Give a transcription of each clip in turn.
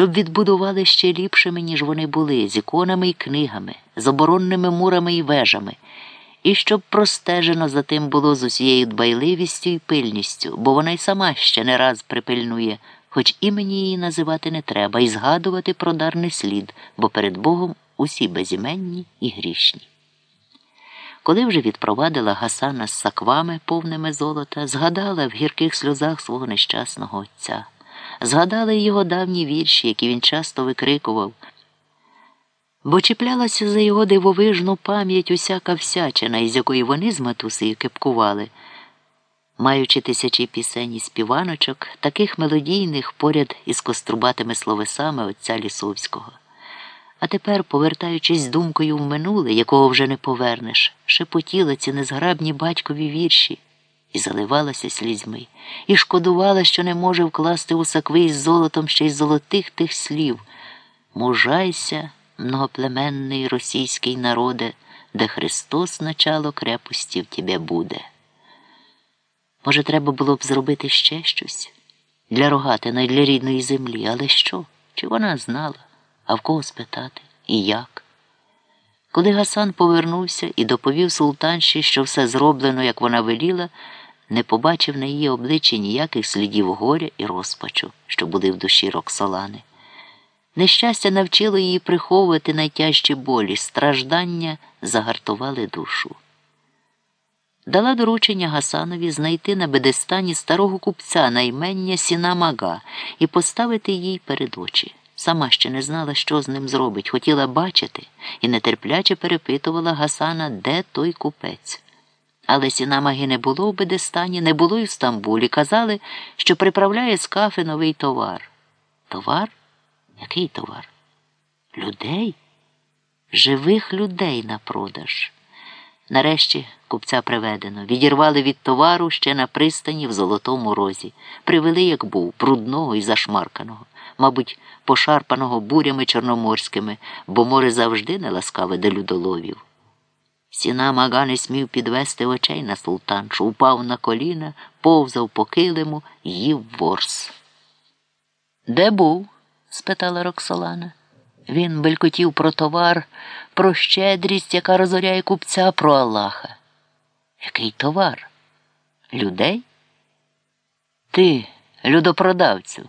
щоб відбудували ще ліпшими, ніж вони були, з іконами і книгами, з оборонними мурами і вежами, і щоб простежено за тим було з усією дбайливістю і пильністю, бо вона й сама ще не раз припильнує, хоч імені її називати не треба, і згадувати про дар не слід, бо перед Богом усі безіменні і грішні. Коли вже відпровадила Гасана з саквами, повними золота, згадала в гірких сльозах свого нещасного отця, згадала й його давні вірші, які він часто викрикував, бо чіплялася за його дивовижну пам'ять усяка всячина, із якої вони з матусею кепкували, маючи тисячі пісень і співаночок, таких мелодійних поряд із кострубатими словесами отця Лісовського. А тепер, повертаючись думкою в минуле, якого вже не повернеш, шепотіла ці незграбні батькові вірші і заливалася слізьми, і шкодувала, що не може вкласти у сакви із золотом ще й золотих тих слів. Мужайся, многоплеменний російський народе, де Христос начало крепості в тебе буде. Може, треба було б зробити ще щось для рогатина і для рідної землі, але що? Чи вона знала? А в кого спитати і як? Коли Гасан повернувся і доповів султанші, що все зроблено, як вона веліла, не побачив на її обличчі ніяких слідів горя і розпачу, що були в душі Роксолани. Нещастя навчило її приховувати найтяжчі болі, страждання загартували душу. Дала доручення Гасанові знайти на бедестані старого купця на імення Сіна Мага і поставити їй перед очі. Сама ще не знала, що з ним зробить, хотіла бачити і нетерпляче перепитувала Гасана, де той купець. Але сінамаги не було в Бедестані, не було й в Стамбулі. Казали, що приправляє з кафи новий товар. Товар? Який товар? Людей? Живих людей на продаж. Нарешті купця приведено, відірвали від товару ще на пристані в Золотому розі, привели, як був, брудного і зашмарканого, мабуть, пошарпаного бурями чорноморськими, бо море завжди не ласкаве до людоловів. Сіна мага не смів підвести очей на султаншу, упав на коліна, повзав по килиму, їв ворс. Де був? спитала Роксолана. Він белькотів про товар, про щедрість, яка розоряє купця про Аллаха. Який товар? Людей? Ти, людопродавцю,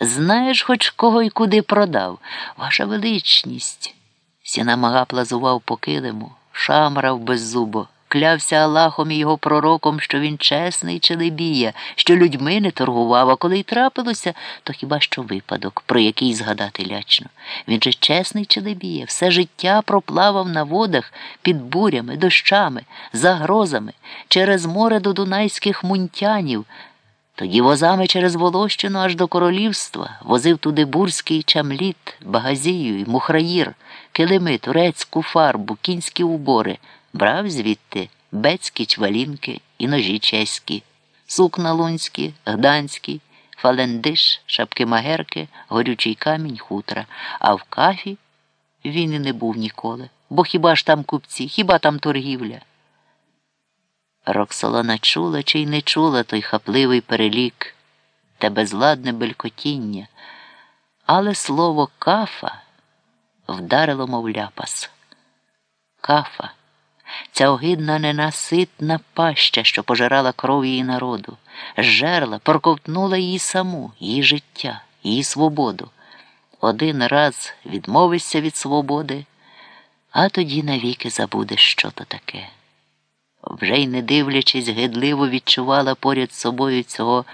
знаєш хоч кого й куди продав? Ваша величність. Сіна мага плазував по килиму, шамрав беззубо, клявся Аллахом і його пророком, що він чесний челебія, що людьми не торгував, а коли й трапилося, то хіба що випадок, про який згадати лячно. Він же чесний челебія, все життя проплавав на водах під бурями, дощами, загрозами, через море до дунайських мунтянів. Тоді возами через Волощину аж до королівства возив туди бурський чамліт, багазію мухраїр, килими, турецьку фарбу, кінські убори, брав звідти бецькі чвалінки і ножі чеські, сукна лунські, гданські, фалендиш, шапки магерки, горючий камінь хутра, а в кафі він і не був ніколи. Бо хіба ж там купці, хіба там торгівля? Роксолана чула чи й не чула той хапливий перелік те безладне белькотіння, але слово кафа вдарило, мов ляпас. Кафа, ця огидна ненаситна паща, що пожирала кров її народу, жерла, проковтнула її саму, її життя, її свободу. Один раз відмовишся від свободи, а тоді навіки забудеш, що то таке вже й не дивлячись, гидливо відчувала поряд собою цього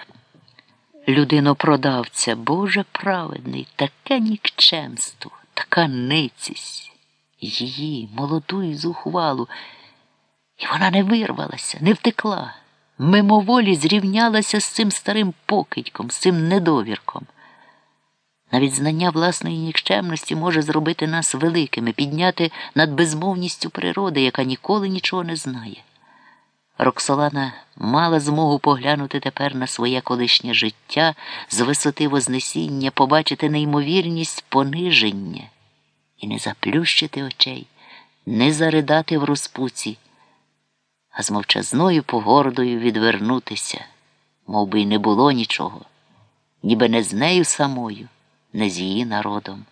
людинопродавця. Боже праведний, таке нікчемство, така ницість, її, молоду і зухвалу. І вона не вирвалася, не втекла, мимоволі зрівнялася з цим старим покидьком, з цим недовірком. Навіть знання власної нікчемності може зробити нас великими, підняти над безмовністю природи, яка ніколи нічого не знає. Роксолана мала змогу поглянути тепер на своє колишнє життя з висоти Вознесіння, побачити неймовірність пониження і не заплющити очей, не заридати в розпуці, а з мовчазною погордою відвернутися, мов би й не було нічого, ніби не з нею самою, не з її народом.